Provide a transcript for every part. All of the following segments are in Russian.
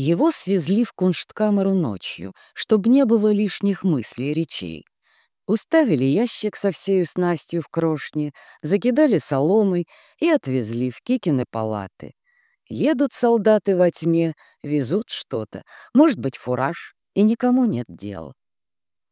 Его свезли в куншткамеру ночью, чтобы не было лишних мыслей и речей. Уставили ящик со всею снастью в крошне, закидали соломой и отвезли в Кикины палаты. Едут солдаты во тьме, везут что-то, может быть, фураж, и никому нет дела.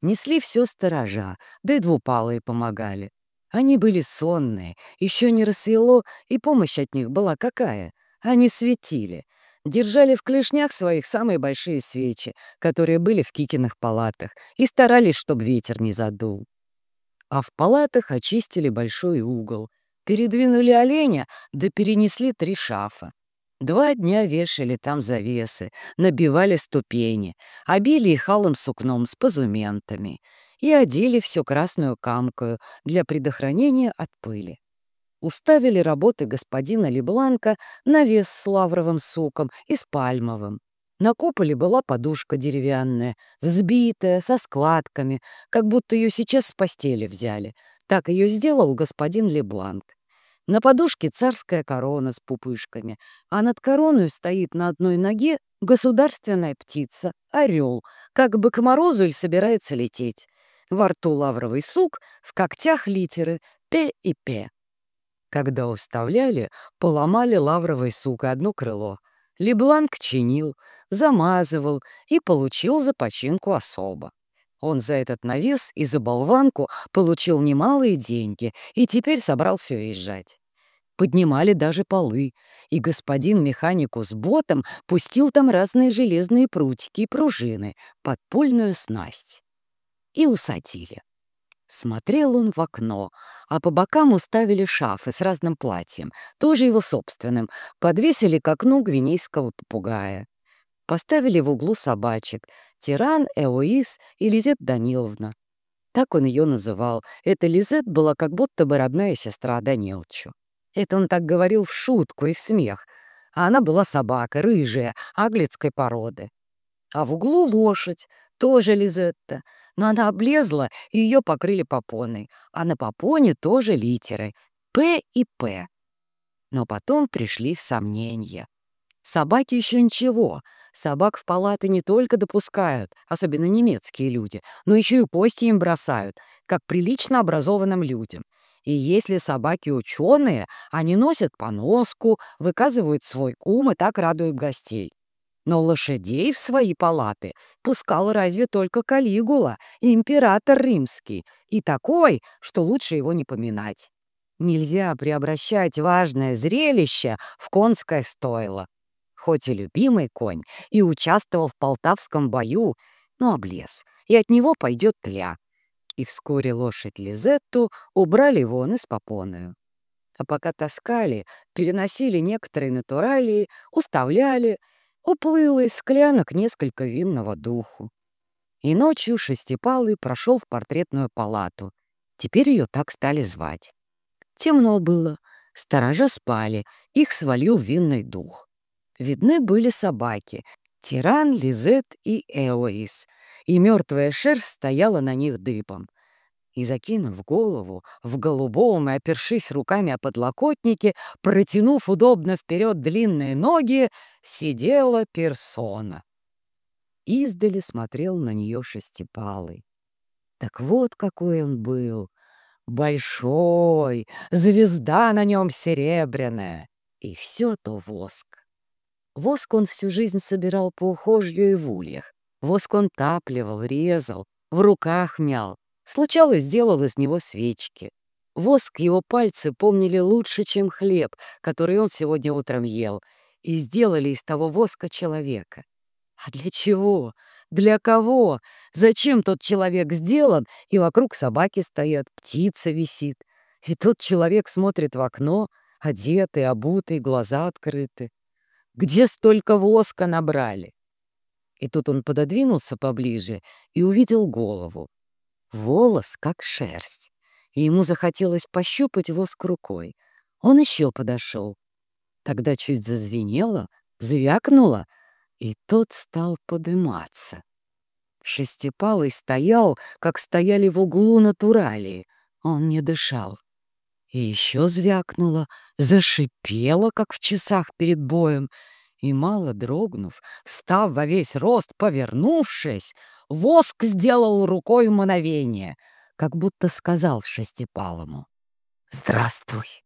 Несли все сторожа, да и двупалые помогали. Они были сонные, еще не рассвело, и помощь от них была какая? Они светили, держали в клешнях своих самые большие свечи, которые были в Кикиных палатах, и старались, чтобы ветер не задул. А в палатах очистили большой угол, передвинули оленя, да перенесли три шафа. Два дня вешали там завесы, набивали ступени, обили их алым сукном с позументами и одели всю красную камкою для предохранения от пыли. Уставили работы господина Лебланка на вес с лавровым суком и с пальмовым. На куполе была подушка деревянная, взбитая, со складками, как будто ее сейчас с постели взяли. Так ее сделал господин Лебланк. На подушке царская корона с пупышками, а над короной стоит на одной ноге государственная птица, орел, как бы к морозу или собирается лететь. Во рту лавровый сук, в когтях литеры «п» и «п». Когда уставляли, поломали лавровый сук и одно крыло. Лебланк чинил, замазывал и получил за починку особо. Он за этот навес и за болванку получил немалые деньги и теперь собрался уезжать. Поднимали даже полы, и господин механику с ботом пустил там разные железные прутики и пружины, подпольную снасть. И усадили. Смотрел он в окно, а по бокам уставили шафы с разным платьем, тоже его собственным, подвесили к окну гвинейского попугая. Поставили в углу собачек — Тиран, Эоис и Лизет Даниловна. Так он ее называл. Эта Лизет была как будто бы родная сестра Данилчу. Это он так говорил в шутку и в смех. А она была собака, рыжая, аглицкой породы. А в углу лошадь, тоже Лизетта. Но она облезла, и ее покрыли попоной. А на попоне тоже литеры — П и П. Но потом пришли в сомнения. Собаки еще ничего. Собак в палаты не только допускают, особенно немецкие люди, но еще и кости им бросают, как прилично образованным людям. И если собаки ученые, они носят поноску, выказывают свой ум и так радуют гостей. Но лошадей в свои палаты пускал разве только Калигула, император римский, и такой, что лучше его не поминать. Нельзя преобращать важное зрелище в конское стойло хоть и любимый конь, и участвовал в полтавском бою, но облез, и от него пойдет тля. И вскоре лошадь Лизетту убрали вон из попоную. А пока таскали, переносили некоторые натуралии, уставляли, уплыло из склянок несколько винного духу. И ночью Шестипалый прошел в портретную палату. Теперь ее так стали звать. Темно было, сторожа спали, их свалил винный дух. Видны были собаки — Тиран, Лизет и Эоис, и мертвая шерсть стояла на них дыбом. И, закинув голову, в голубом и опершись руками о подлокотники, протянув удобно вперед длинные ноги, сидела персона. Издали смотрел на нее шестипалый. Так вот какой он был! Большой, звезда на нем серебряная, и все то воск. Воск он всю жизнь собирал по ухожью и в ульях. Воск он тапливал, резал, в руках мял. Случалось, сделал из него свечки. Воск его пальцы помнили лучше, чем хлеб, который он сегодня утром ел, и сделали из того воска человека. А для чего? Для кого? Зачем тот человек сделан, и вокруг собаки стоят, птица висит, и тот человек смотрит в окно, одетый, обутый, глаза открыты. Где столько воска набрали? И тут он пододвинулся поближе и увидел голову. Волос, как шерсть. И ему захотелось пощупать воск рукой. Он еще подошел. Тогда чуть зазвенело, звякнуло, и тот стал подыматься. Шестипалый стоял, как стояли в углу натуралии. Он не дышал. И еще звякнуло, зашипело, как в часах перед боем, И, мало дрогнув, став во весь рост, повернувшись, воск сделал рукой мановение, как будто сказал Шестипалому «Здравствуй».